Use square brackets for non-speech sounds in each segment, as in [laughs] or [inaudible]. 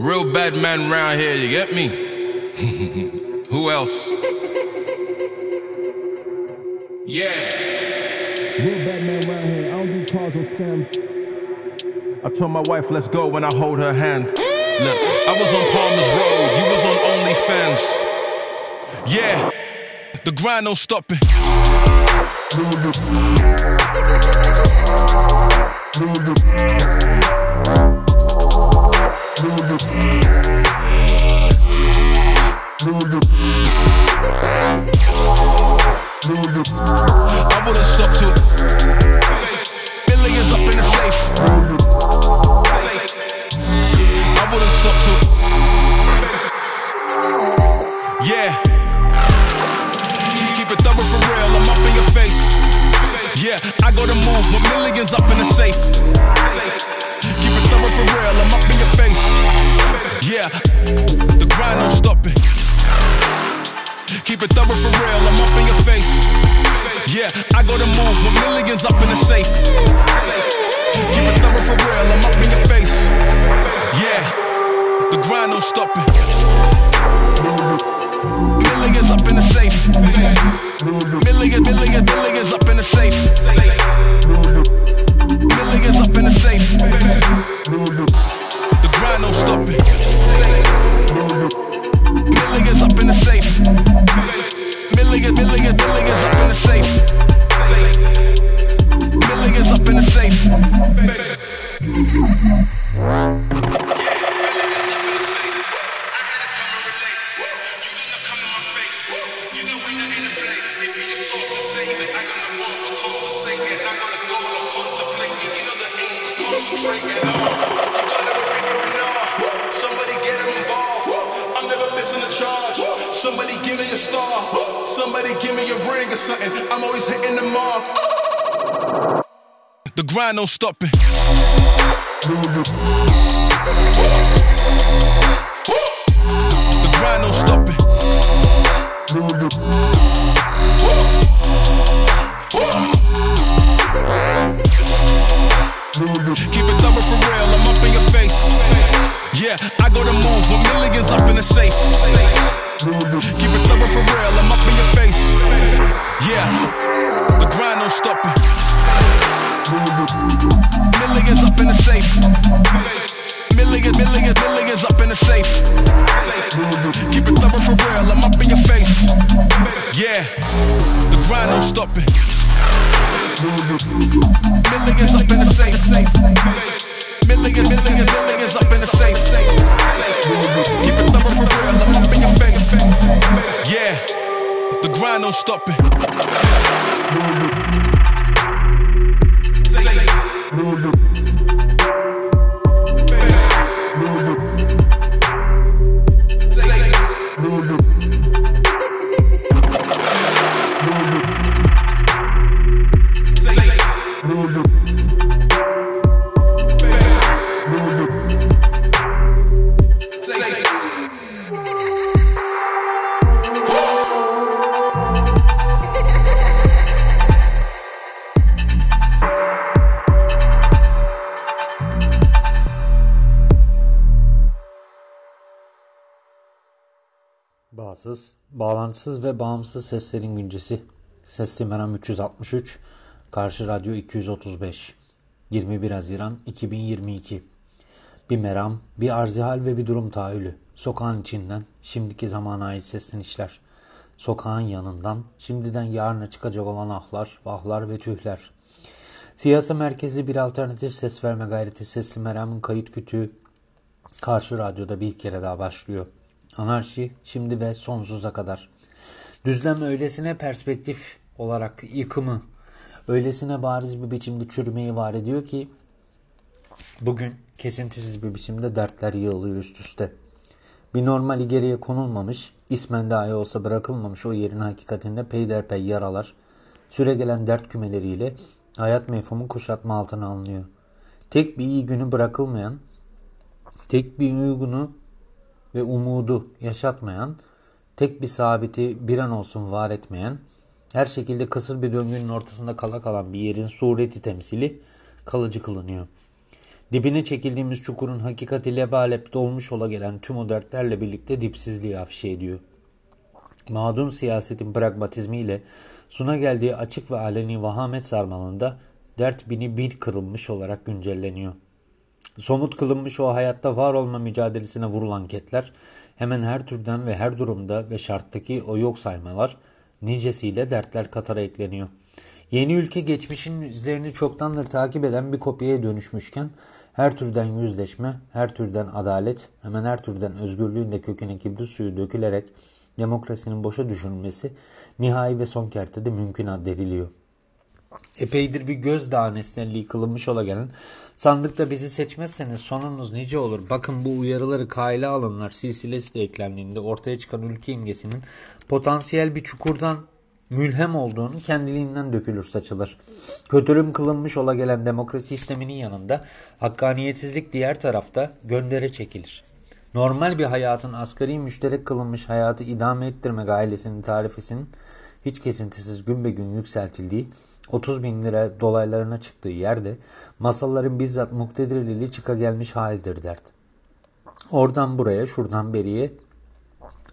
Real bad man round here, you get me? [laughs] Who else? [laughs] yeah. Real bad man round here. I don't do cars or scams. I told my wife, let's go when I hold her hand. [gasps] Look, I was on Palmer's Road, you was on OnlyFans. Yeah, the grind don't stopping. [laughs] Música millions up in the safe. Keep it thorough for real, I'm up in your face. Yeah, the grind don't stop it. The grind don't stop it. Yeah, the grind don't stop it. Millions up in the safe. Millions, millions, millions up in the safe. Keep it thorough for real, I'm up in your face. Yeah, the grind don't stop it. Millions up in the safe. mind, no stopping. Bağlantısız ve bağımsız seslerin güncesi. Sesli Meram 363, Karşı Radyo 235. 21 Haziran 2022. Bir meram, bir arzihal ve bir durum tahayyülü. Sokağın içinden, şimdiki zamana ait seslenişler. Sokağın yanından, şimdiden yarına çıkacak olan ahlar, vahlar ve tühler. Siyasi merkezli bir alternatif ses verme gayreti Sesli Meram'ın kayıt kütüğü Karşı Radyo'da bir kere daha başlıyor. Anarşi şimdi ve sonsuza kadar. Düzlem öylesine perspektif olarak yıkımı, öylesine bariz bir biçimde çürümeyi var ediyor ki bugün kesintisiz bir biçimde dertler yığılıyor üst üste. Bir normali geriye konulmamış, ismen dahi olsa bırakılmamış o yerin hakikatinde peyderpey yaralar, süregelen dert kümeleriyle hayat mefhumu kuşatma altına alınıyor. Tek bir iyi günü bırakılmayan, tek bir uygunu ve umudu yaşatmayan, tek bir sabiti bir an olsun var etmeyen, her şekilde kısır bir döngünün ortasında kala kalan bir yerin sureti temsili kalıcı kılınıyor. Dibine çekildiğimiz çukurun hakikati lebalep dolmuş ola gelen tüm o dertlerle birlikte dipsizliği afişe ediyor. Mağdun siyasetin pragmatizmiyle suna geldiği açık ve aleni vahamet sarmalında dert bini bir kırılmış olarak güncelleniyor. Somut kılınmış o hayatta var olma mücadelesine vurulan ketler hemen her türden ve her durumda ve şarttaki o yok saymalar nicesiyle dertler katara ekleniyor. Yeni ülke geçmişin izlerini çoktandır takip eden bir kopyaya dönüşmüşken her türden yüzleşme, her türden adalet, hemen her türden özgürlüğün de köküne kibrit suyu dökülerek demokrasinin boşa düşürülmesi nihai ve son kertede mümkün addediliyor. Epeydir bir gözdağı nesnelliği kılınmış ola gelen sandıkta bizi seçmezseniz sonunuz nice olur. Bakın bu uyarıları kayla alınlar silsilesi de eklendiğinde ortaya çıkan ülke imgesinin potansiyel bir çukurdan mülhem olduğunu kendiliğinden dökülür saçılır. Kötülüm kılınmış ola gelen demokrasi sisteminin yanında hakkaniyetsizlik diğer tarafta göndere çekilir. Normal bir hayatın asgari müşterek kılınmış hayatı idame ettirmek ailesinin tarifesinin hiç kesintisiz gün be gün yükseltildiği 30 bin lira dolaylarına çıktığı yerde masalların bizzat muktedirliği çıka gelmiş halidir dert. Oradan buraya şuradan beriye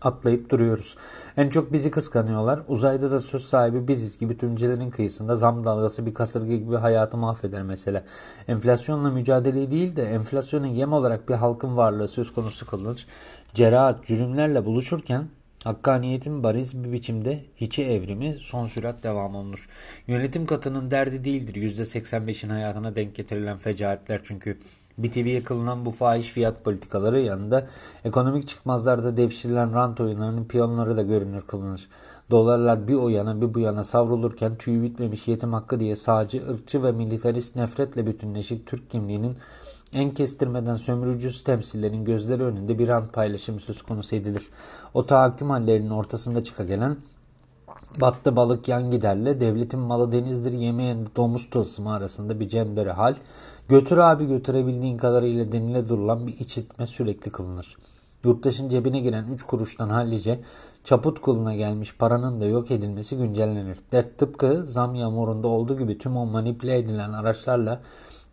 atlayıp duruyoruz. En çok bizi kıskanıyorlar. Uzayda da söz sahibi biziz gibi tümcelerin kıyısında zam dalgası bir kasırga gibi hayatı mahveder mesela. Enflasyonla mücadele değil de enflasyona yem olarak bir halkın varlığı söz konusu kılınır. Cerahat cürümlerle buluşurken Hakkaniyetin bariz bir biçimde hiçe evrimi son sürat devam olunur. Yönetim katının derdi değildir %85'in hayatına denk getirilen fecaatler çünkü BTV'ye kılınan bu fahiş fiyat politikaları yanında ekonomik çıkmazlarda devşirilen rant oyunlarının piyonları da görünür kılınır. Dolarlar bir o yana bir bu yana savrulurken tüyü bitmemiş yetim hakkı diye sağcı, ırkçı ve militarist nefretle bütünleşik Türk kimliğinin en kestirmeden sömürücü temsillerin gözleri önünde bir rant paylaşımı söz konusu edilir. O tahakküm hallerinin ortasında çıka gelen battı balık yan giderle devletin malı denizdir yemeyen domuz tılsımı arasında bir cendere hal götür abi götürebildiğin kadarıyla denile durulan bir içitme sürekli kılınır. Yurttaşın cebine giren 3 kuruştan hallice çaput kuluna gelmiş paranın da yok edilmesi güncellenir. Dert tıpkı zam yağmurunda olduğu gibi tüm o manipüle edilen araçlarla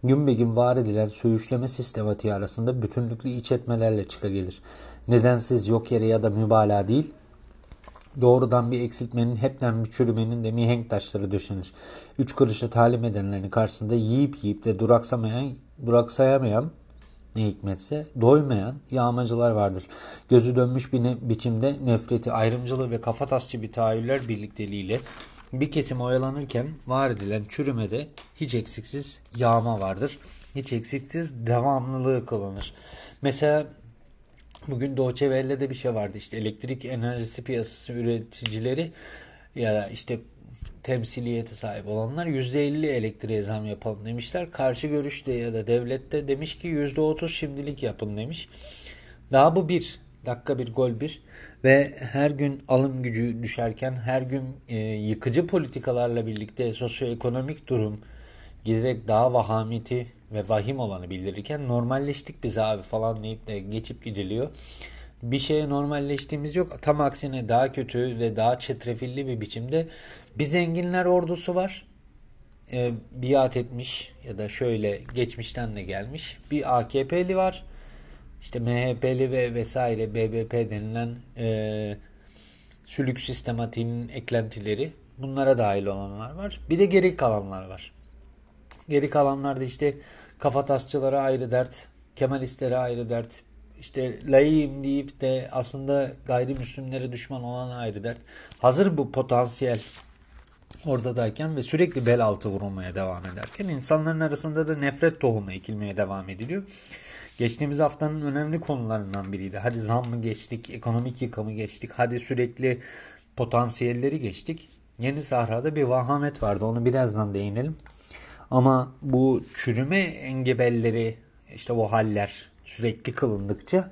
gün be gün var edilen söğüşleme sistematiği arasında bütünlüklü iç etmelerle çıka gelir. Nedensiz yok yere ya da mübalağa değil, doğrudan bir eksiltmenin hepten bir çürümenin de mihenk taşları döşenir. Üç kuruşa talim edenlerin karşısında yiyip yiyip de duraksamayan, duraksayamayan ne hikmetse doymayan yağmacılar vardır. Gözü dönmüş bir ne, biçimde nefreti, ayrımcılığı ve kafatasçı bir tahayyüller birlikteliğiyle bir kesim oyalanırken var edilen çürümede hiç eksiksiz yağma vardır. Hiç eksiksiz devamlılığı kılınır. Mesela bugün Doğuçe Velle'de bir şey vardı. İşte elektrik enerjisi piyasası üreticileri ya da işte temsiliyeti sahip olanlar %50 elektriğe zam yapalım demişler. Karşı görüşte ya da devlette demiş ki %30 şimdilik yapın demiş. Daha bu bir dakika bir gol bir ve her gün alım gücü düşerken her gün e, yıkıcı politikalarla birlikte sosyoekonomik durum giderek daha vahameti ve vahim olanı bildirirken normalleştik biz abi falan deyip de geçip gidiliyor. Bir şeye normalleştiğimiz yok. Tam aksine daha kötü ve daha çetrefilli bir biçimde bir zenginler ordusu var. E, biat etmiş ya da şöyle geçmişten de gelmiş. Bir AKP'li var işte MHP'li ve vesaire BBP denilen e, sülük sistematiğinin eklentileri bunlara dahil olanlar var. Bir de geri kalanlar var. Geri kalanlar da işte kafatasçılara ayrı dert, Kemalistlere ayrı dert, işte layığım deyip de aslında gayrimüslimlere düşman olan ayrı dert. Hazır bu potansiyel oradayken ve sürekli bel altı vurulmaya devam ederken insanların arasında da nefret tohumu ekilmeye devam ediliyor. Geçtiğimiz haftanın önemli konularından biriydi. Hadi zam mı geçtik, ekonomik yıkamı geçtik, hadi sürekli potansiyelleri geçtik. Yeni Sahra'da bir vahamet vardı. Onu birazdan değinelim. Ama bu çürüme engebelleri, işte o haller sürekli kılındıkça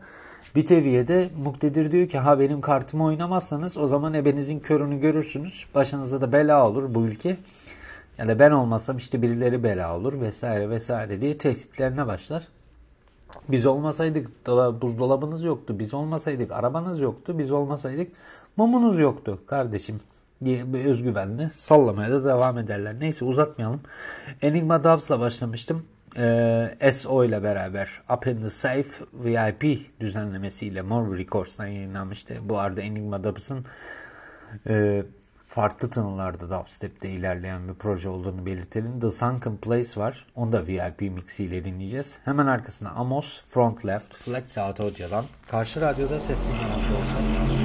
bir teviyede muktedir diyor ki ha benim kartımı oynamazsanız o zaman ebenizin körünü görürsünüz. Başınıza da bela olur bu ülke. Yani ben olmasam işte birileri bela olur vesaire vesaire diye tehditlerine başlar. Biz olmasaydık buzdolabınız yoktu. Biz olmasaydık arabanız yoktu. Biz olmasaydık mumunuz yoktu kardeşim diye bir özgüvenle sallamaya da devam ederler. Neyse uzatmayalım. Enigma Dubs'la başlamıştım. e, SO ile beraber Up in the Safe VIP düzenlemesiyle Mor Records'tan yayınlanmıştı. Bu arada Enigma Dubs'ın e, farklı tınılarda dubstep'te ilerleyen bir proje olduğunu belirtelim. The Sunken Place var. Onu da VIP mixiyle dinleyeceğiz. Hemen arkasına Amos, Front Left, Flex Out Audio'dan. Karşı radyoda sesli meraklı olsa.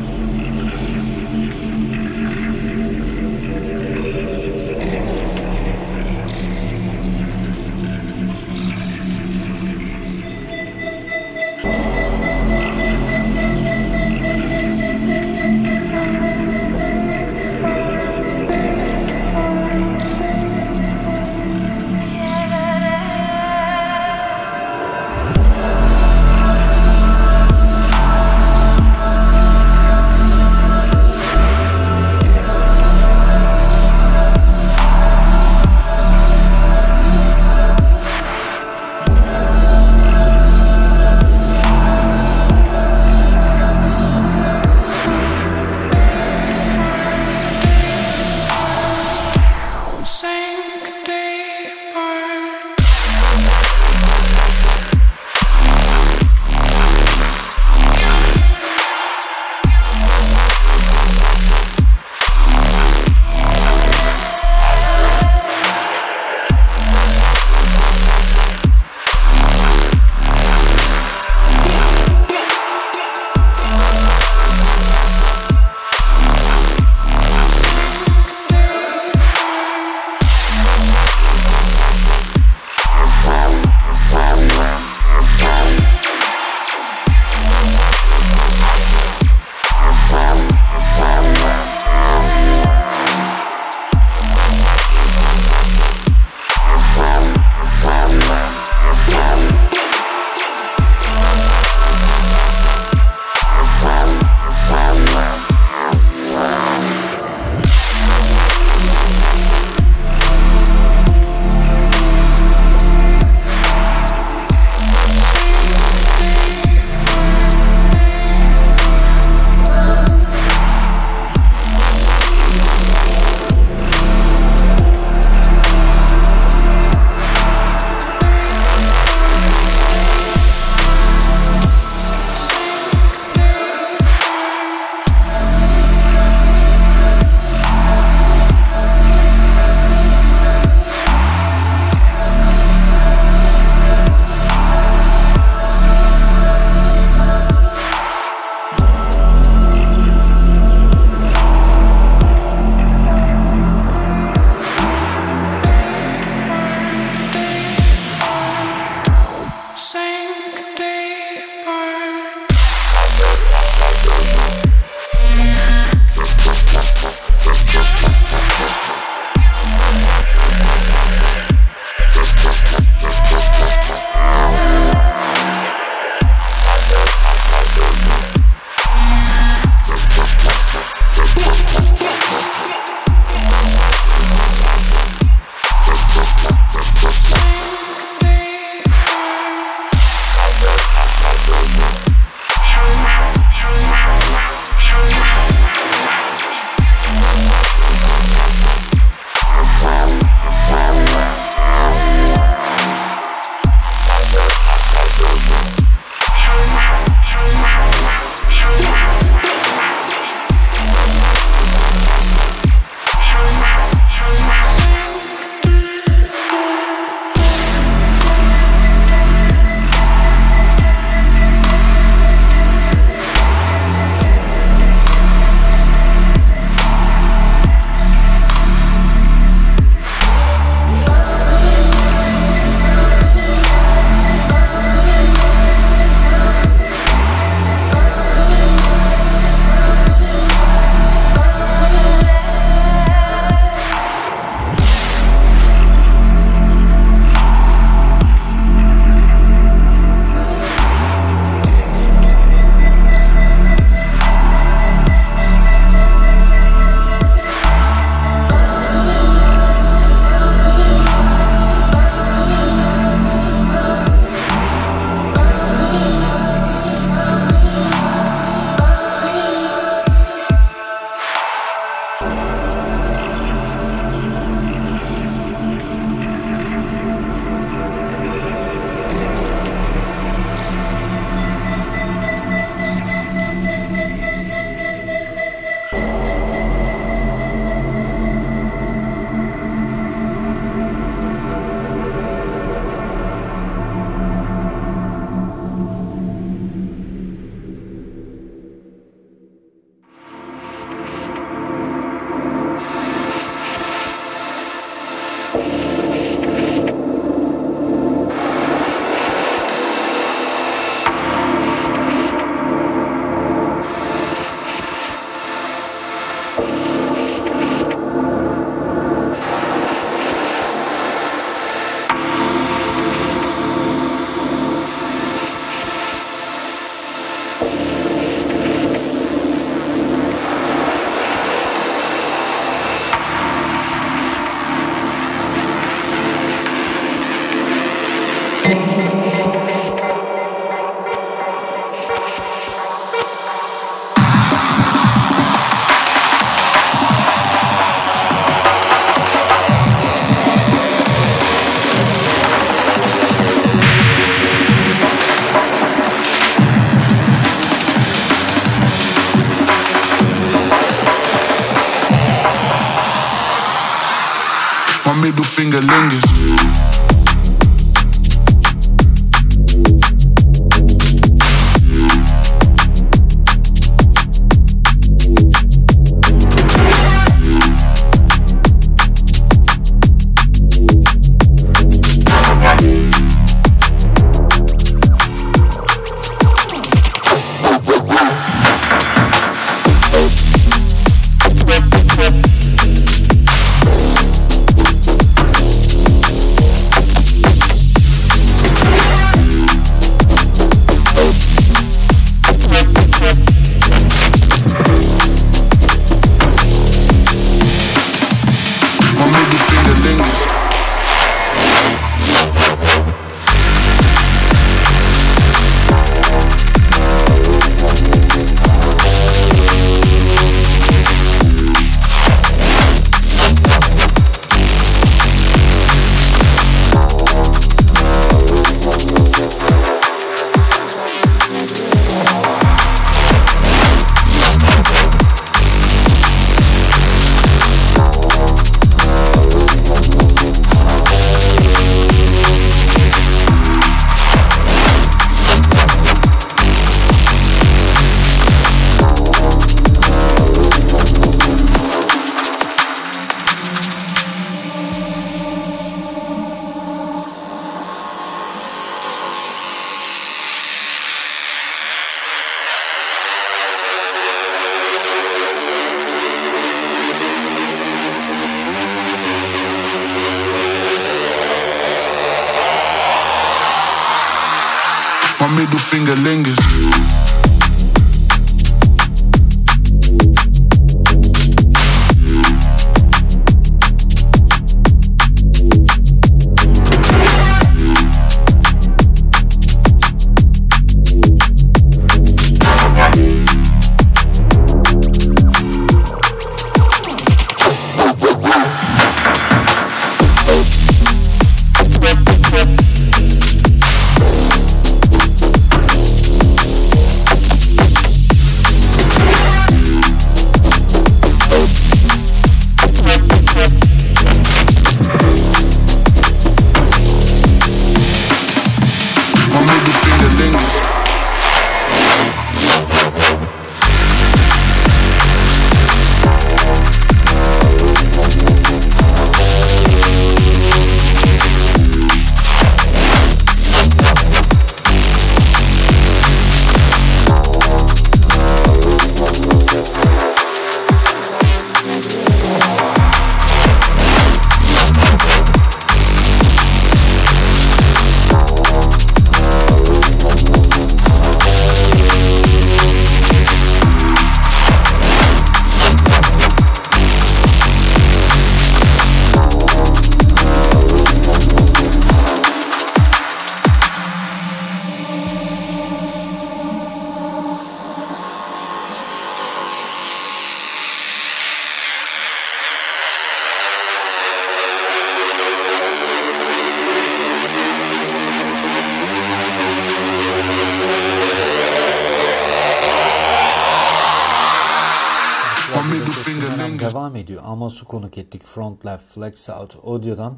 Konuk ettik. Front Left Flex Out Audio'dan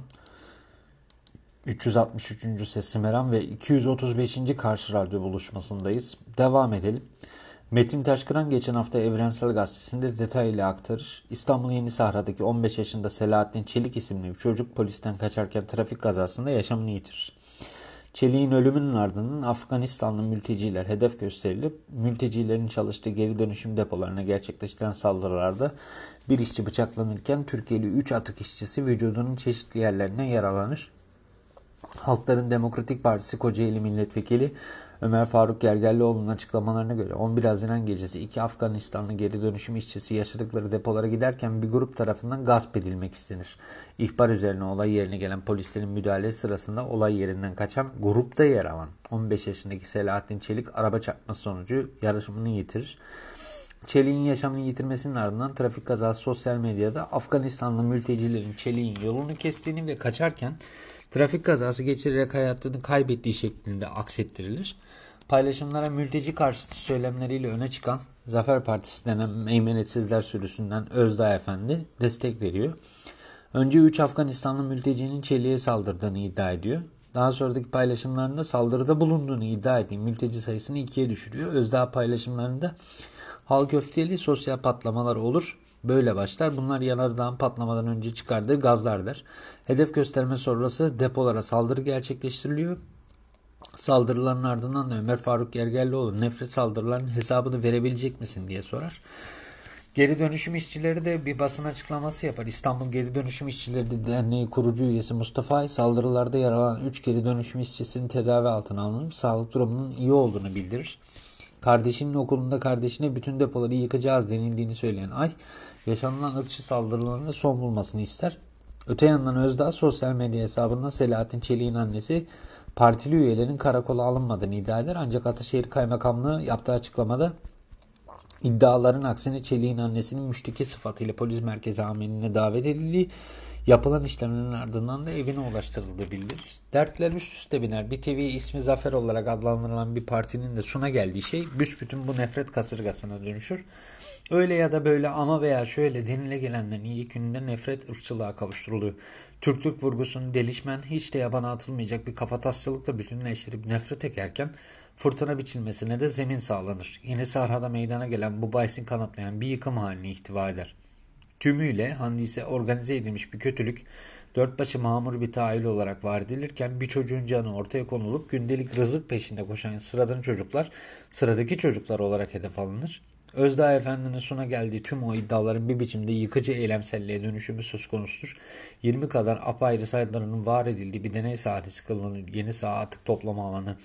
363. Sesli Meram ve 235. Karşı Radyo buluşmasındayız. Devam edelim. Metin Taşkıran geçen hafta Evrensel Gazetesi'nde detaylı aktarır. İstanbul Yeni Sahra'daki 15 yaşında Selahattin Çelik isimli bir çocuk polisten kaçarken trafik kazasında yaşamını yitirir. Çelik'in ölümünün ardından Afganistanlı mülteciler hedef gösterilip mültecilerin çalıştığı geri dönüşüm depolarına gerçekleştiren saldırılarda bir işçi bıçaklanırken Türkiye'li 3 atık işçisi vücudunun çeşitli yerlerine yaralanır. Halkların Demokratik Partisi Kocaeli Milletvekili Ömer Faruk Gergerlioğlu'nun açıklamalarına göre 11 Haziran gecesi iki Afganistanlı geri dönüşüm işçisi yaşadıkları depolara giderken bir grup tarafından gasp edilmek istenir. İhbar üzerine olay yerine gelen polislerin müdahale sırasında olay yerinden kaçan grupta yer alan 15 yaşındaki Selahattin Çelik araba çarpması sonucu yarışımını yitirir. Çelik'in yaşamını yitirmesinin ardından trafik kazası sosyal medyada Afganistanlı mültecilerin Çelik'in yolunu kestiğini ve kaçarken trafik kazası geçirerek hayatını kaybettiği şeklinde aksettirilir. Paylaşımlara mülteci karşıtı söylemleriyle öne çıkan Zafer Partisi denen meymenetsizler sürüsünden Özdağ Efendi destek veriyor. Önce 3 Afganistanlı mültecinin Çelik'e saldırdığını iddia ediyor. Daha sonraki paylaşımlarında saldırıda bulunduğunu iddia ettiği mülteci sayısını ikiye düşürüyor. Özdağ paylaşımlarında halk öfkeli sosyal patlamalar olur. Böyle başlar. Bunlar yanardağın patlamadan önce çıkardığı gazlardır. Hedef gösterme sonrası depolara saldırı gerçekleştiriliyor. Saldırıların ardından da Ömer Faruk Gergerlioğlu nefret saldırılarının hesabını verebilecek misin diye sorar. Geri dönüşüm işçileri de bir basın açıklaması yapar. İstanbul Geri Dönüşüm İşçileri Derneği kurucu üyesi Mustafa Ay saldırılarda yer alan 3 geri dönüşüm işçisinin tedavi altına alınıp sağlık durumunun iyi olduğunu bildirir. Kardeşinin okulunda kardeşine bütün depoları yıkacağız denildiğini söyleyen Ay, yaşanılan ırkçı saldırılarında son bulmasını ister. Öte yandan Özdağ sosyal medya hesabında Selahattin Çelik'in annesi partili üyelerin karakola alınmadığını iddia eder. Ancak Ataşehir Kaymakamlığı yaptığı açıklamada iddiaların aksine Çelik'in annesinin müşteki sıfatıyla polis merkezi amirine davet edildiği Yapılan işlemlerin ardından da evine ulaştırıldığı bildirir. Dertler üst üste biner. Bir TV ismi Zafer olarak adlandırılan bir partinin de suna geldiği şey büsbütün bu nefret kasırgasına dönüşür. Öyle ya da böyle ama veya şöyle denile gelenlerin ilk gününde nefret ırkçılığa kavuşturuluyor. Türklük vurgusunu delişmen hiç de yabana atılmayacak bir kafatasçılıkla bütünleştirip nefret ekerken fırtına biçilmesine de zemin sağlanır. Yeni sahrada meydana gelen bu bahisin kanatlayan bir yıkım halini ihtiva eder. Tümüyle handise organize edilmiş bir kötülük dört başı mamur bir tahayyül olarak var edilirken bir çocuğun canı ortaya konulup gündelik rızık peşinde koşan sıradan çocuklar sıradaki çocuklar olarak hedef alınır. Özdağ Efendi'nin sona geldiği tüm o iddiaların bir biçimde yıkıcı eylemselliğe dönüşümü söz konusudur. 20 kadar apayrı sayılarının var edildiği bir deney sahnesi kılınır. Yeni sağ atık toplama alanı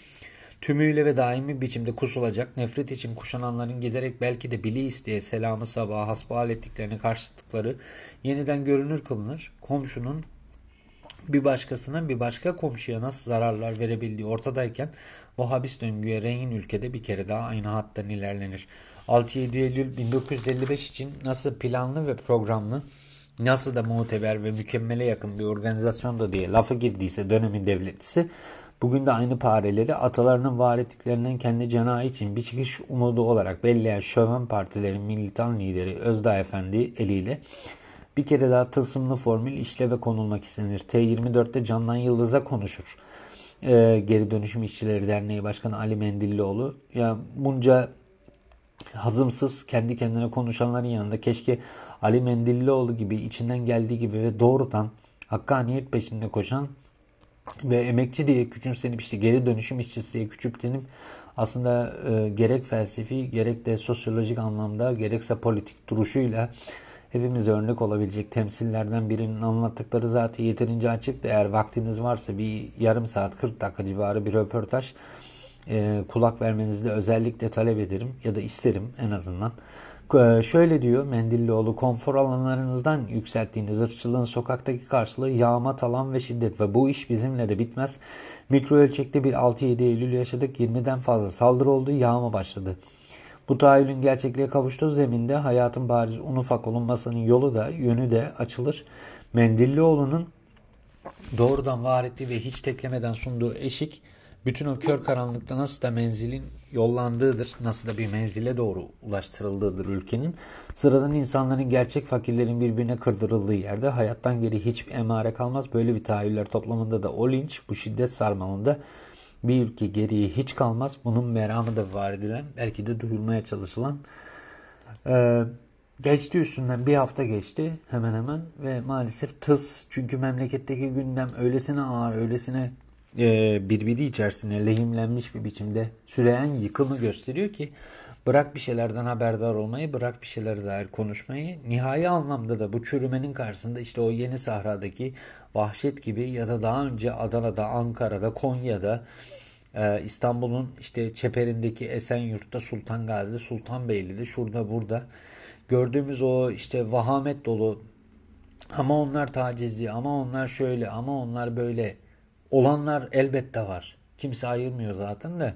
tümüyle ve daimi biçimde kusulacak, nefret için kuşananların giderek belki de bile isteye selamı sabaha hasbihal ettiklerini karşıttıkları yeniden görünür kılınır. Komşunun bir başkasına bir başka komşuya nasıl zararlar verebildiği ortadayken bu habis döngüye rehin ülkede bir kere daha aynı hattan ilerlenir. 6-7 Eylül 1955 için nasıl planlı ve programlı nasıl da muteber ve mükemmele yakın bir organizasyon da diye lafı girdiyse dönemin devletisi Bugün de aynı pareleri atalarının var ettiklerinden kendi cenahı için bir çıkış umudu olarak belleyen şöven partilerin militan lideri Özdağ Efendi eliyle bir kere daha tılsımlı formül işleve konulmak istenir. T24'te Candan Yıldız'a konuşur. Ee, Geri Dönüşüm İşçileri Derneği Başkanı Ali Mendillioğlu. Ya bunca hazımsız kendi kendine konuşanların yanında keşke Ali Mendillioğlu gibi içinden geldiği gibi ve doğrudan hakkaniyet peşinde koşan ve emekçi diye küçümsenip işte geri dönüşüm işçisi diye küçümsenip aslında e, gerek felsefi gerek de sosyolojik anlamda gerekse politik duruşuyla hepimize örnek olabilecek temsillerden birinin anlattıkları zaten yeterince açık. Eğer vaktiniz varsa bir yarım saat 40 dakika civarı bir röportaj e, kulak vermenizi de özellikle talep ederim ya da isterim en azından. Ee, şöyle diyor Mendillioğlu, konfor alanlarınızdan yükselttiğiniz ırkçılığın sokaktaki karşılığı yağma, talan ve şiddet ve bu iş bizimle de bitmez. Mikro ölçekte bir 6-7 Eylül yaşadık, 20'den fazla saldırı oldu, yağma başladı. Bu tahayyülün gerçekliğe kavuştuğu zeminde hayatın bariz un ufak olunmasının yolu da yönü de açılır. Mendillioğlu'nun doğrudan var ettiği ve hiç teklemeden sunduğu eşik bütün o kör karanlıkta nasıl da menzilin yollandığıdır, nasıl da bir menzile doğru ulaştırıldığıdır ülkenin. Sıradan insanların gerçek fakirlerin birbirine kırdırıldığı yerde hayattan geri hiçbir emare kalmaz. Böyle bir tahayyüller toplamında da o linç, bu şiddet sarmalında bir ülke geriye hiç kalmaz. Bunun meramı da var edilen, belki de duyulmaya çalışılan. Ee, geçti üstünden bir hafta geçti hemen hemen ve maalesef tıs. Çünkü memleketteki gündem öylesine ağır, öylesine birbiri içerisinde lehimlenmiş bir biçimde süreyen yıkımı gösteriyor ki bırak bir şeylerden haberdar olmayı, bırak bir şeylere dair konuşmayı. Nihai anlamda da bu çürümenin karşısında işte o yeni sahradaki vahşet gibi ya da daha önce Adana'da, Ankara'da, Konya'da Ee, İstanbul'un işte çeperindeki Esenyurt'ta, Sultan Gazi'de, Sultanbeyli'de, şurada burada gördüğümüz o işte vahamet dolu ama onlar tacizci, ama onlar şöyle, ama onlar böyle olanlar elbette var. Kimse ayırmıyor zaten de.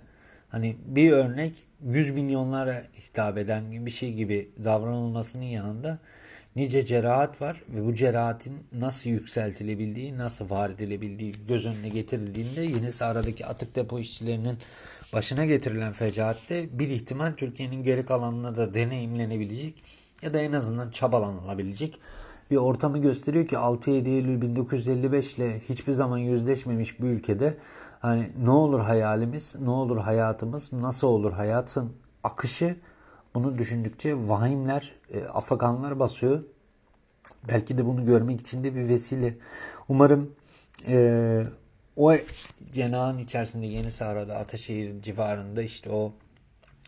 Hani bir örnek 100 milyonlara hitap eden bir şey gibi davranılmasının yanında nice cerahat var ve bu cerahatin nasıl yükseltilebildiği, nasıl var edilebildiği göz önüne getirildiğinde yine aradaki atık depo işçilerinin başına getirilen fecaatte bir ihtimal Türkiye'nin geri kalanına da deneyimlenebilecek ya da en azından çabalanılabilecek bir ortamı gösteriyor ki 6-7 Eylül 1955 ile hiçbir zaman yüzleşmemiş bir ülkede hani ne olur hayalimiz, ne olur hayatımız, nasıl olur hayatın akışı bunu düşündükçe vahimler, e, afakanlar basıyor. Belki de bunu görmek için de bir vesile. Umarım e, o cenahın içerisinde Yeni Sahra'da, Ataşehir civarında işte o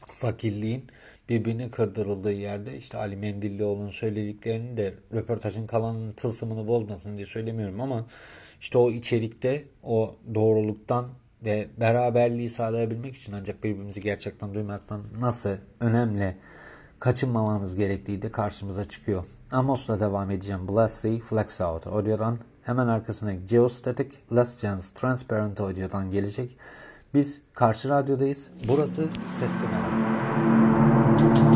fakirliğin birbirine kırdırıldığı yerde işte Ali Mendillioğlu'nun söylediklerini de röportajın kalanının tılsımını bozmasın diye söylemiyorum ama işte o içerikte o doğruluktan ve beraberliği sağlayabilmek için ancak birbirimizi gerçekten duymaktan nasıl önemli kaçınmamamız gerektiği de karşımıza çıkıyor. Amos'la devam edeceğim. Blast Sea Flex Out audiodan. Hemen arkasına Geostatic Last Chance Transparent audiodan gelecek. Biz karşı radyodayız. Burası Sesli Merak. Thank you.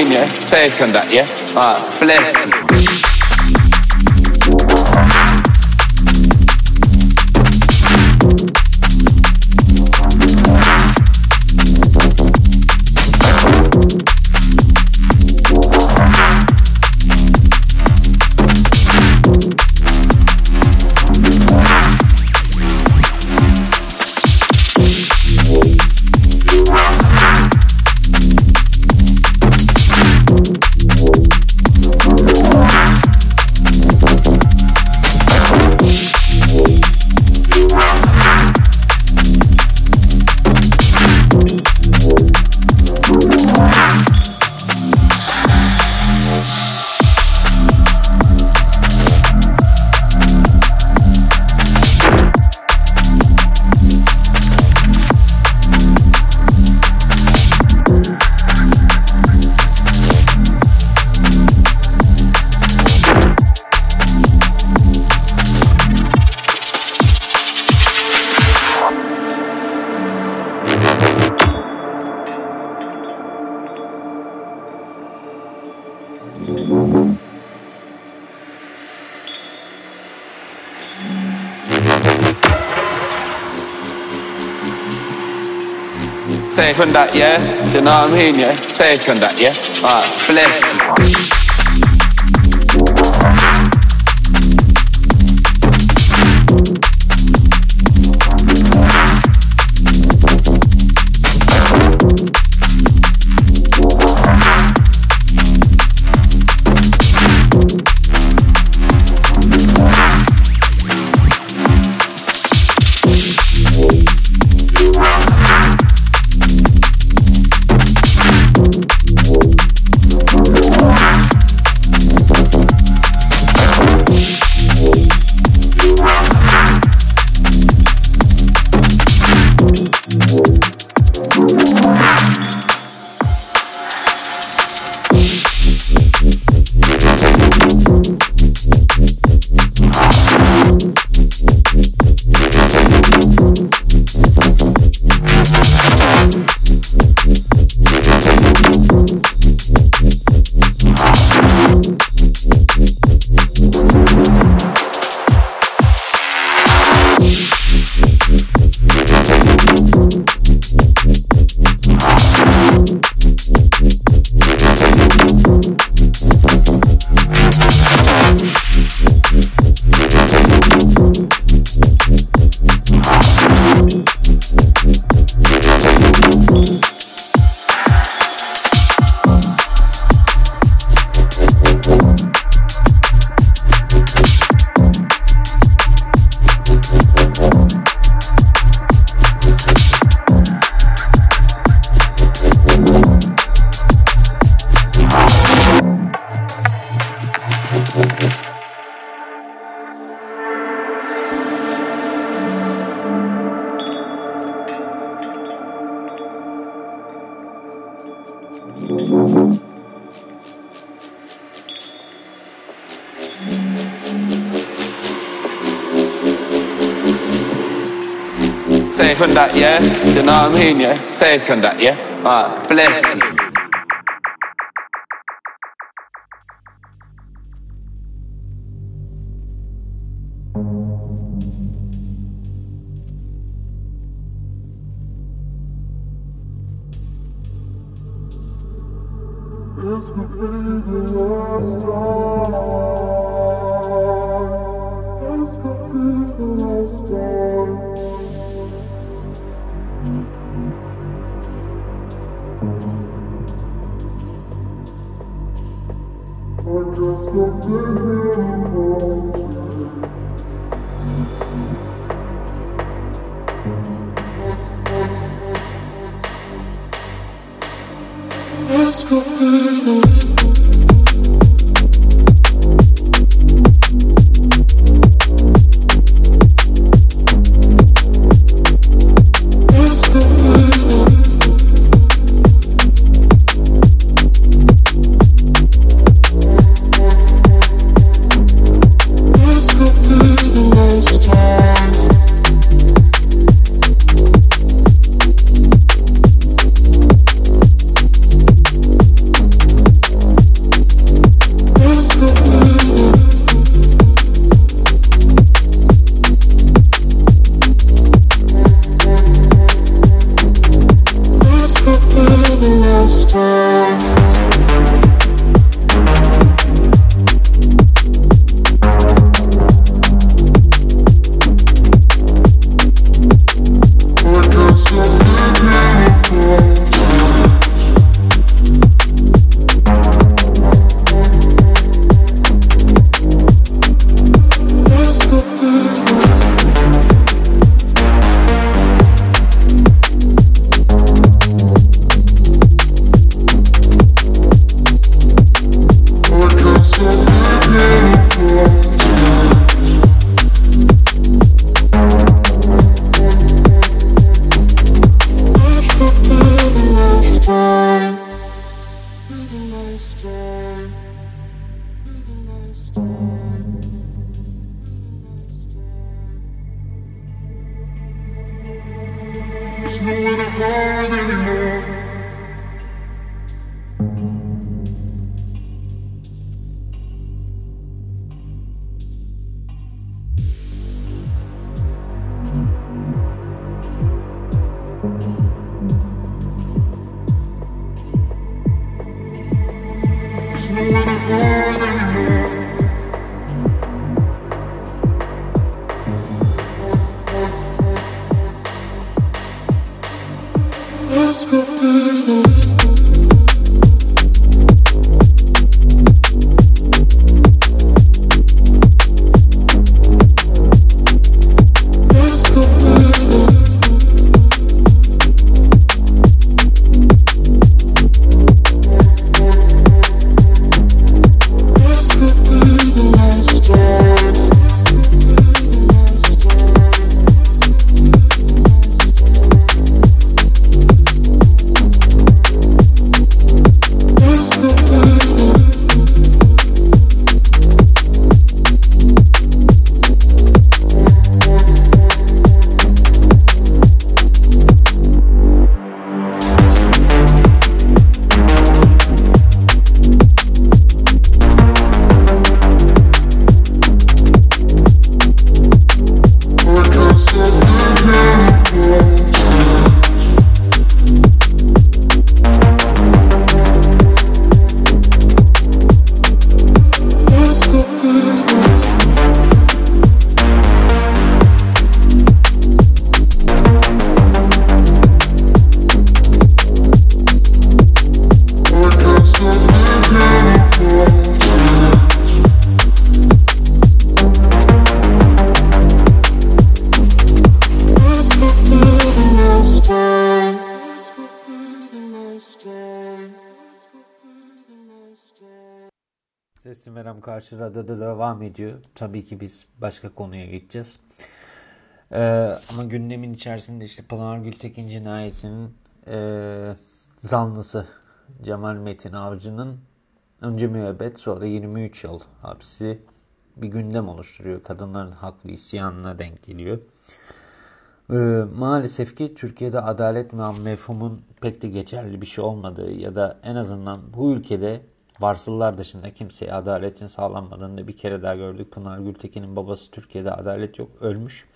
Second, that, yeah? Alright, bless Second that, yeah? Do you know what I mean, yeah? Second that, yeah? Alright, bless you. safe conduct, yeah? All right, bless you. was prepared for. Karşı Radyo'da devam ediyor. Tabii ki biz başka konuya geçeceğiz. Ee, ama gündemin içerisinde işte Pınar Gültekin cinayetinin e, zanlısı Cemal Metin Avcı'nın önce müebbet sonra 23 yıl hapsi bir gündem oluşturuyor. Kadınların haklı isyanına denk geliyor. Ee, maalesef ki Türkiye'de adalet mefhumun pek de geçerli bir şey olmadığı ya da en azından bu ülkede varsıllar dışında kimseye adaletin sağlanmadığını bir kere daha gördük. Pınar Gültekin'in babası Türkiye'de adalet yok ölmüş.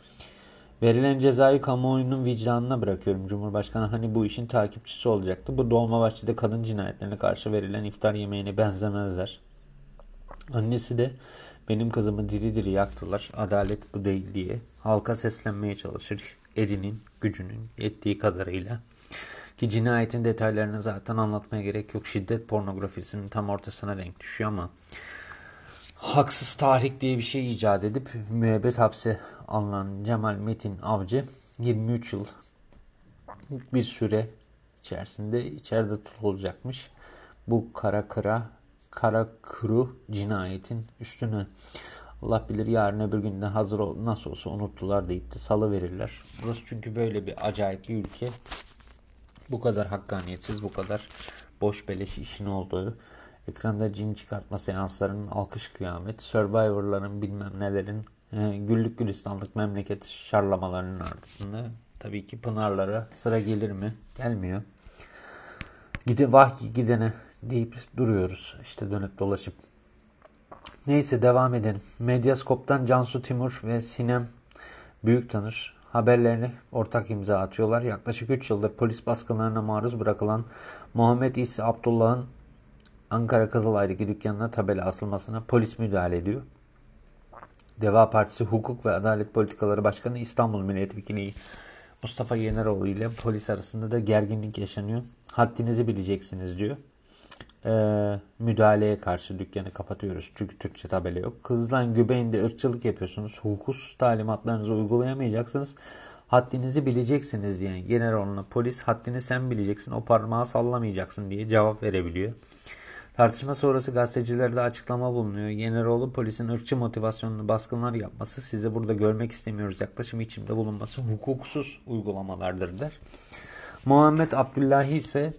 Verilen cezayı kamuoyunun vicdanına bırakıyorum. Cumhurbaşkanı hani bu işin takipçisi olacaktı. Bu Dolmabahçe'de kadın cinayetlerine karşı verilen iftar yemeğine benzemezler. Annesi de benim kızımı diri diri yaktılar. Adalet bu değil diye halka seslenmeye çalışır. Elinin gücünün yettiği kadarıyla. Ki cinayetin detaylarını zaten anlatmaya gerek yok. Şiddet pornografisinin tam ortasına denk düşüyor ama haksız tahrik diye bir şey icat edip müebbet hapse alınan Cemal Metin Avcı 23 yıl bir süre içerisinde içeride tutulacakmış. Bu kara kıra kara kuru cinayetin üstüne Allah bilir yarın öbür günde hazır ol, nasıl olsa unuttular deyip de salı verirler. Burası çünkü böyle bir acayip bir ülke. Bu kadar hakkaniyetsiz, bu kadar boş beleş işin olduğu, ekranda cin çıkartma seanslarının alkış kıyamet, Survivor'ların bilmem nelerin e, güllük gülistanlık memleket şarlamalarının ardısında tabii ki Pınarlara sıra gelir mi? Gelmiyor. Gide vah gidene deyip duruyoruz. İşte dönüp dolaşıp. Neyse devam edelim. Medyaskop'tan Cansu Timur ve Sinem Büyük tanır haberlerini ortak imza atıyorlar. Yaklaşık 3 yıldır polis baskınlarına maruz bırakılan Muhammed İsa Abdullah'ın Ankara Kızılay'daki dükkanına tabela asılmasına polis müdahale ediyor. Deva Partisi Hukuk ve Adalet Politikaları Başkanı İstanbul Milletvekili Mustafa Yeneroğlu ile polis arasında da gerginlik yaşanıyor. Haddinizi bileceksiniz diyor. Ee, müdahaleye karşı dükkanı kapatıyoruz. Çünkü Türkçe tabela yok. Kızılay'ın göbeğinde ırkçılık yapıyorsunuz. Hukuksuz talimatlarınızı uygulayamayacaksınız. Haddinizi bileceksiniz diyen Yeneroğlu'na polis haddini sen bileceksin o parmağı sallamayacaksın diye cevap verebiliyor. Tartışma sonrası gazetecilerde açıklama bulunuyor. Yeneroğlu polisin ırkçı motivasyonlu baskınlar yapması, sizi burada görmek istemiyoruz yaklaşımı içimde bulunması hukuksuz uygulamalardır der. Muhammed Abdullahi ise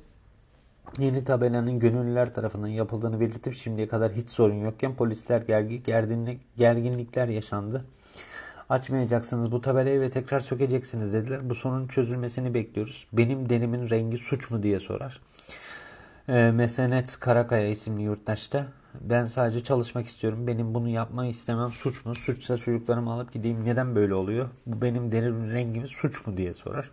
yeni tabelanın gönüllüler tarafından yapıldığını belirtip şimdiye kadar hiç sorun yokken polisler gergi, gerginlik, gerginlikler yaşandı. Açmayacaksınız bu tabelayı ve tekrar sökeceksiniz dediler. Bu sorunun çözülmesini bekliyoruz. Benim denimin rengi suç mu diye sorar. E, Mesenet Karakaya isimli yurttaşta ben sadece çalışmak istiyorum. Benim bunu yapmayı istemem suç mu? Suçsa çocuklarımı alıp gideyim. Neden böyle oluyor? Bu benim denimin rengimiz suç mu diye sorar.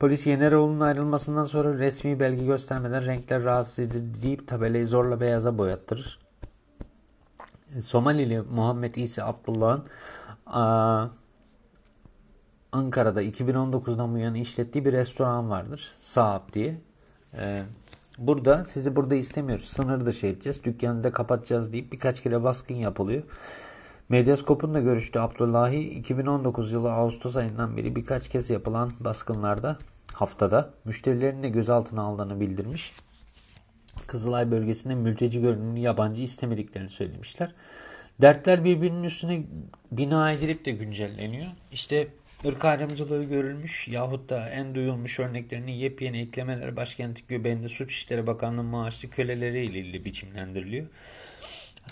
Polis Yeneroğlu'nun ayrılmasından sonra resmi belge göstermeden renkler rahatsız edici deyip tabelayı zorla beyaza boyattırır. Somalili Muhammed İsa Abdullah'ın Ankara'da 2019'dan bu yana işlettiği bir restoran vardır. Saab diye. Ee, burada sizi burada istemiyoruz. Sınır dışı edeceğiz. Dükkanı da kapatacağız deyip birkaç kere baskın yapılıyor. Medyaskop'un da görüştüğü Abdullahi 2019 yılı Ağustos ayından beri birkaç kez yapılan baskınlarda haftada müşterilerin de gözaltına aldığını bildirmiş. Kızılay bölgesinde mülteci görünümlü yabancı istemediklerini söylemişler. Dertler birbirinin üstüne bina edilip de güncelleniyor. İşte ırk ayrımcılığı görülmüş yahut da en duyulmuş örneklerini yepyeni eklemeler başkent göbeğinde Suç İşleri Bakanlığı maaşlı köleleriyle ilgili biçimlendiriliyor.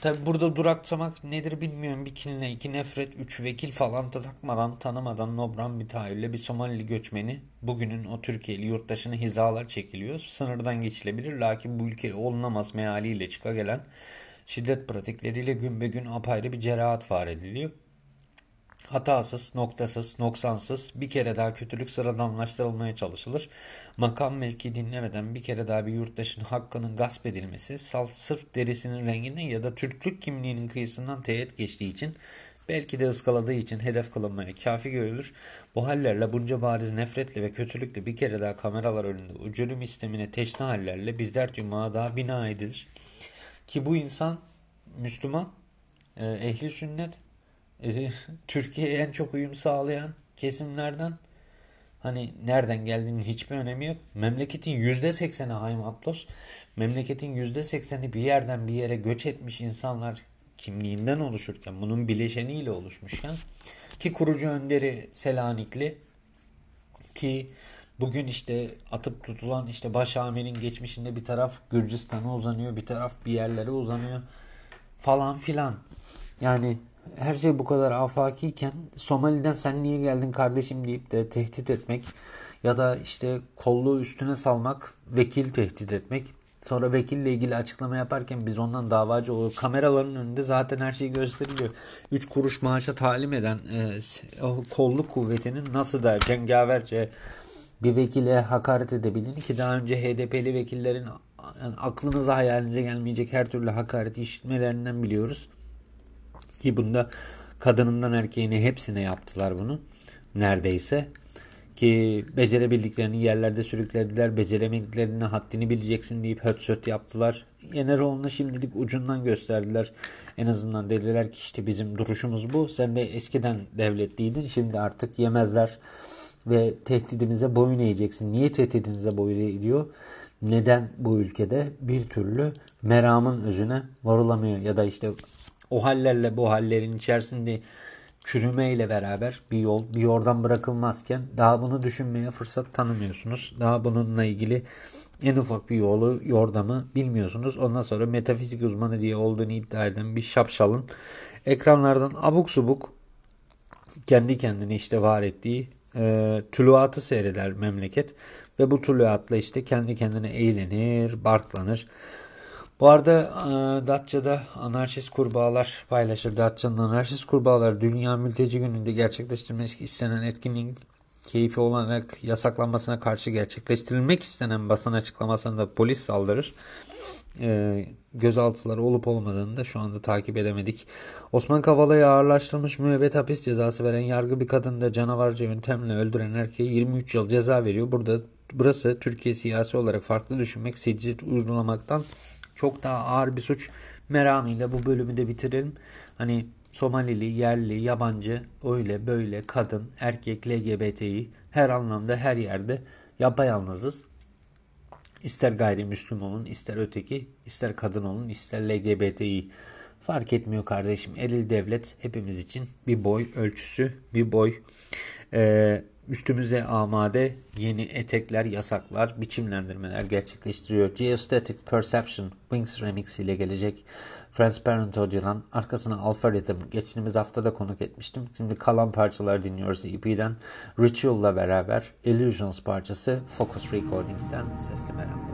Tabi burada duraksamak nedir bilmiyorum. Bir kinle, iki nefret, üç vekil falan da takmadan, tanımadan nobran bir tahayyülle bir Somalili göçmeni bugünün o Türkiye'li yurttaşına hizalar çekiliyor. Sınırdan geçilebilir. Lakin bu ülke olunamaz mealiyle çıka gelen şiddet pratikleriyle gün be gün apayrı bir cerahat var ediliyor. Hatasız, noktasız, noksansız bir kere daha kötülük sıradanlaştırılmaya çalışılır. Makam mevki dinlemeden bir kere daha bir yurttaşın hakkının gasp edilmesi salt sırf derisinin renginden ya da Türklük kimliğinin kıyısından teğet geçtiği için belki de ıskaladığı için hedef kılınmaya kafi görülür. Bu hallerle bunca bariz nefretle ve kötülükle bir kere daha kameralar önünde uculüm istemine teşne hallerle bir dert yumağı daha bina edilir. Ki bu insan Müslüman, e, ehli sünnet, e, Türkiye'ye en çok uyum sağlayan kesimlerden hani nereden geldiğinin hiçbir önemi yok. Memleketin yüzde sekseni Haym Atlos. Memleketin yüzde sekseni bir yerden bir yere göç etmiş insanlar kimliğinden oluşurken bunun bileşeniyle oluşmuşken ki kurucu önderi Selanikli ki bugün işte atıp tutulan işte baş amirin geçmişinde bir taraf Gürcistan'a uzanıyor bir taraf bir yerlere uzanıyor falan filan. Yani her şey bu kadar afakiyken Somali'den sen niye geldin kardeşim deyip de tehdit etmek ya da işte kolluğu üstüne salmak, vekil tehdit etmek. Sonra vekille ilgili açıklama yaparken biz ondan davacı olur. Kameraların önünde zaten her şey gösteriliyor. 3 kuruş maaşa talim eden e, o kolluk kuvvetinin nasıl da cengaverce bir vekile hakaret edebildiğini ki daha önce HDP'li vekillerin yani aklınıza hayalinize gelmeyecek her türlü hakareti işitmelerinden biliyoruz. Ki bunda kadınından erkeğine hepsine yaptılar bunu. Neredeyse. Ki becerebildiklerini yerlerde sürüklediler. Beceremediklerini haddini bileceksin deyip höt söt yaptılar. Yeneroğlu'na şimdilik ucundan gösterdiler. En azından dediler ki işte bizim duruşumuz bu. Sen de eskiden devletliydin. Şimdi artık yemezler. Ve tehdidimize boyun eğeceksin. Niye tehdidinize boyun eğiyor? Neden bu ülkede bir türlü meramın özüne varılamıyor? Ya da işte o hallerle bu hallerin içerisinde çürümeyle beraber bir yol bir yordan bırakılmazken daha bunu düşünmeye fırsat tanımıyorsunuz. Daha bununla ilgili en ufak bir yolu, yordamı bilmiyorsunuz. Ondan sonra metafizik uzmanı diye olduğunu iddia eden bir şapşalın ekranlardan abuk subuk kendi kendine işte var ettiği e, tuluatı seyreder memleket ve bu tuluatla işte kendi kendine eğlenir, barklanır. Bu arada e, Datça'da anarşist kurbağalar paylaşır. Datça'nın anarşist kurbağalar Dünya Mülteci Günü'nde gerçekleştirilmek istenen etkinliğin keyfi olarak yasaklanmasına karşı gerçekleştirilmek istenen basın açıklamasında polis saldırır. E, gözaltıları olup olmadığını da şu anda takip edemedik. Osman Kavala'ya ağırlaştırılmış müebbet hapis cezası veren yargı bir kadını da canavarca yöntemle öldüren erkeğe 23 yıl ceza veriyor. Burada burası Türkiye siyasi olarak farklı düşünmek, sicil uygulamaktan çok daha ağır bir suç meramıyla bu bölümü de bitirelim. Hani Somalili, yerli, yabancı, öyle böyle, kadın, erkek, LGBT'yi her anlamda her yerde yapayalnızız. İster gayrimüslim olun, ister öteki, ister kadın olun, ister LGBT'yi fark etmiyor kardeşim. Eril devlet hepimiz için bir boy ölçüsü, bir boy e, üstümüze amade yeni etekler, yasaklar, biçimlendirmeler gerçekleştiriyor. Geostatic Perception Wings Remix ile gelecek Transparent Audio'dan arkasına Alpha Rhythm geçtiğimiz hafta da konuk etmiştim. Şimdi kalan parçalar dinliyoruz EP'den. Ritual'la beraber Illusions parçası Focus Recordings'ten sesli meramda.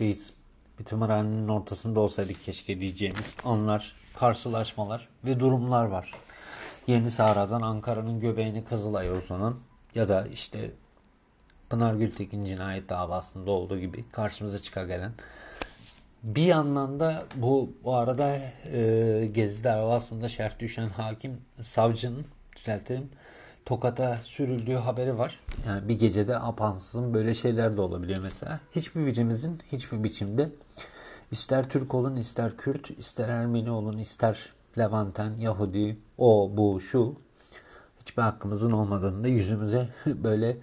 Son düzlükteyiz. Bir tımarhanenin ortasında olsaydık keşke diyeceğimiz anlar, karşılaşmalar ve durumlar var. Yeni Sahra'dan Ankara'nın göbeğini Kızılay'a uzanan ya da işte Pınar Gültekin cinayet davasında olduğu gibi karşımıza çıka gelen bir yandan da bu bu arada e, Gezi davasında şerh düşen hakim savcının düzeltelim Tokat'a sürüldüğü haberi var. Yani bir gecede apansızın böyle şeyler de olabiliyor mesela. Hiçbir birimizin hiçbir biçimde ister Türk olun, ister Kürt, ister Ermeni olun, ister Levanten, Yahudi, o, bu, şu hiçbir hakkımızın olmadığını da yüzümüze [laughs] böyle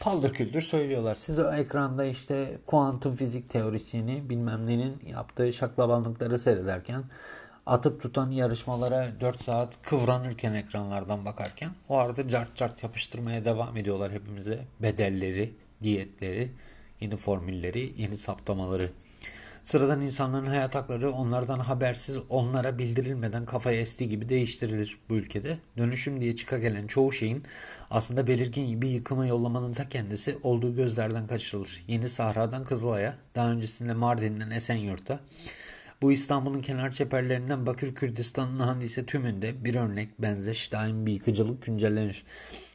paldır küldür söylüyorlar. Siz o ekranda işte kuantum fizik teorisini bilmem nenin yaptığı şaklabanlıkları seyrederken atıp tutan yarışmalara 4 saat kıvranırken ekranlardan bakarken o arada cart cart yapıştırmaya devam ediyorlar hepimize bedelleri, diyetleri, yeni formülleri, yeni saptamaları. Sıradan insanların hayat hakları onlardan habersiz, onlara bildirilmeden kafaya estiği gibi değiştirilir bu ülkede. Dönüşüm diye çıka gelen çoğu şeyin aslında belirgin bir yıkıma yollamanın ta kendisi olduğu gözlerden kaçırılır. Yeni Sahra'dan Kızılay'a, daha öncesinde Mardin'den Esenyurt'a, bu İstanbul'un kenar çeperlerinden Bakır Kürdistan'ın handise tümünde bir örnek benzeş daim bir yıkıcılık güncellenir.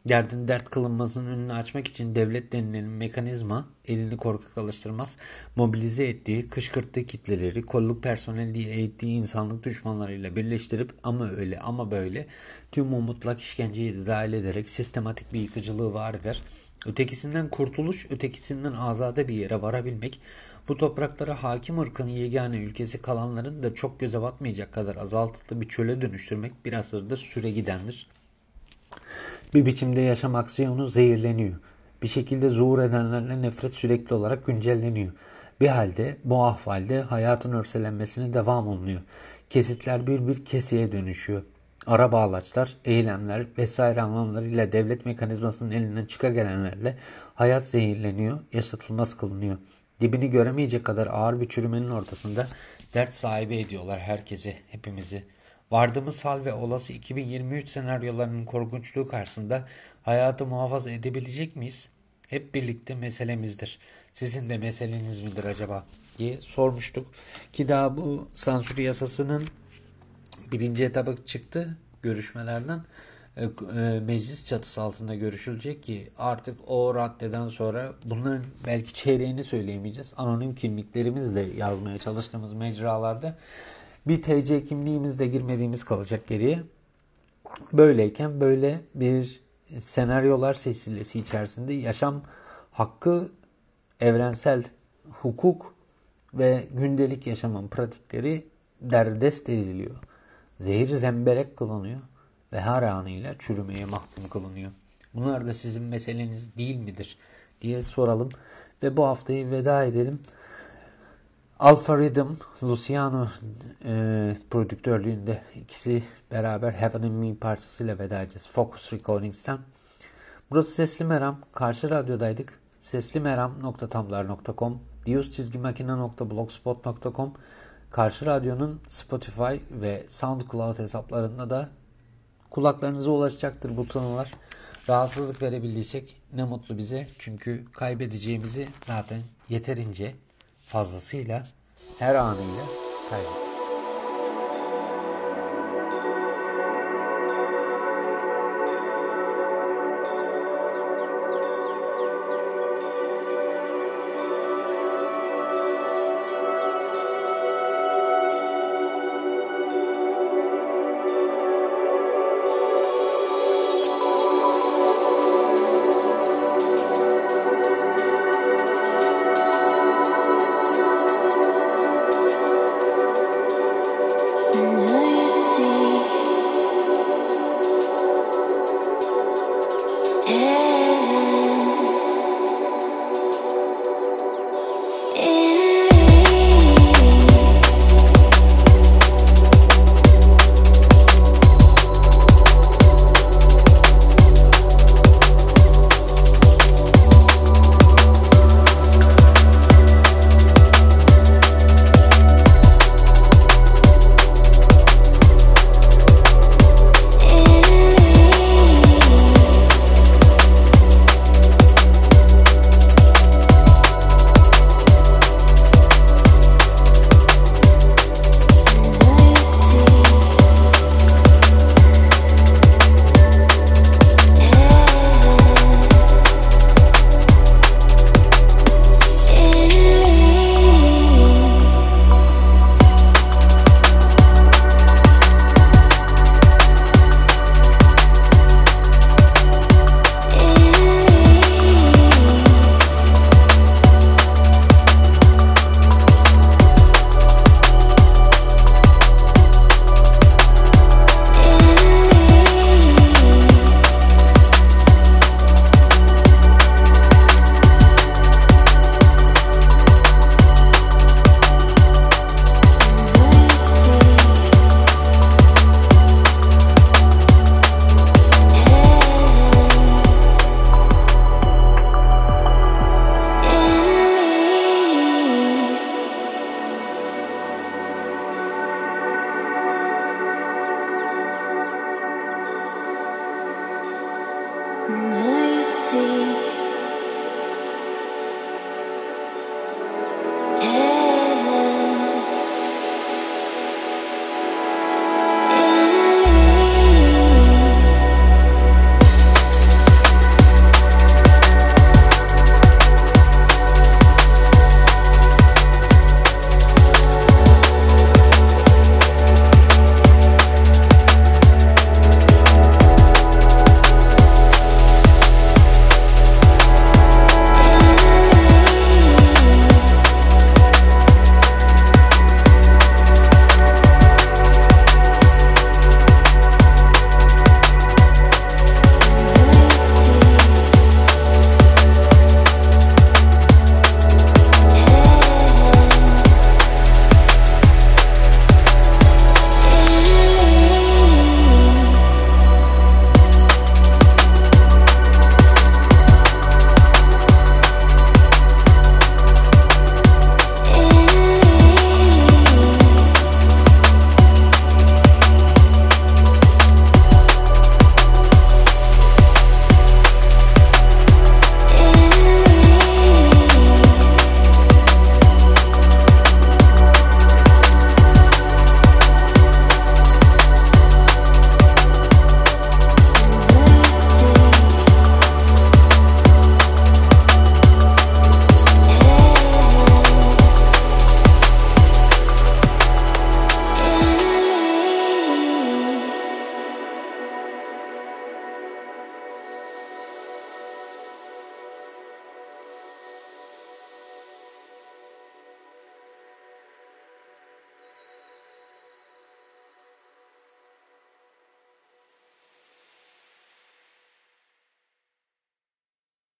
Derdin dert kılınmasının önünü açmak için devlet denilen mekanizma elini korkak alıştırmaz. Mobilize ettiği, kışkırttığı kitleleri, kolluk personeli diye eğittiği insanlık düşmanlarıyla birleştirip ama öyle ama böyle tüm o mutlak işkenceyi de dahil ederek sistematik bir yıkıcılığı var eder. Ötekisinden kurtuluş, ötekisinden azade bir yere varabilmek, bu topraklara hakim ırkın yegane ülkesi kalanların da çok göze batmayacak kadar azaltılı bir çöle dönüştürmek bir asırdır süre gidendir. Bir biçimde yaşam aksiyonu zehirleniyor. Bir şekilde zuhur edenlerle nefret sürekli olarak güncelleniyor. Bir halde bu ahvalde hayatın örselenmesine devam olunuyor. Kesitler bir bir kesiye dönüşüyor. Ara bağlaçlar, eylemler vesaire anlamlarıyla devlet mekanizmasının elinden çıka gelenlerle hayat zehirleniyor, yaşatılmaz kılınıyor. Dibini göremeyecek kadar ağır bir çürümenin ortasında dert sahibi ediyorlar herkesi, hepimizi. Vardığımız hal ve olası 2023 senaryolarının korkunçluğu karşısında hayatı muhafaza edebilecek miyiz? Hep birlikte meselemizdir. Sizin de meseleniz midir acaba? diye sormuştuk. Ki daha bu sansür yasasının birinci etabı çıktı görüşmelerden. E, e, meclis çatısı altında görüşülecek ki artık o raddeden sonra bunların belki çeyreğini söyleyemeyeceğiz. Anonim kimliklerimizle yazmaya çalıştığımız mecralarda bir TC kimliğimizle girmediğimiz kalacak geriye. Böyleyken böyle bir senaryolar silsilesi içerisinde yaşam hakkı, evrensel hukuk ve gündelik yaşamın pratikleri derdest ediliyor. Zehir zemberek kılınıyor ve her anıyla çürümeye mahkum kılınıyor. Bunlar da sizin meseleniz değil midir diye soralım ve bu haftayı veda edelim. Alpha Rhythm, Luciano e, prodüktörlüğünde ikisi beraber Heaven and Me parçasıyla veda edeceğiz. Focus Recordings'ten. Burası Sesli Meram. Karşı radyodaydık. seslimeram.tumblr.com diyoschizgimakina.blogspot.com Karşı Radyo'nun Spotify ve SoundCloud hesaplarında da kulaklarınıza ulaşacaktır bu tanılar. Rahatsızlık verebildiysek ne mutlu bize. Çünkü kaybedeceğimizi zaten yeterince fazlasıyla her anıyla kaybettik.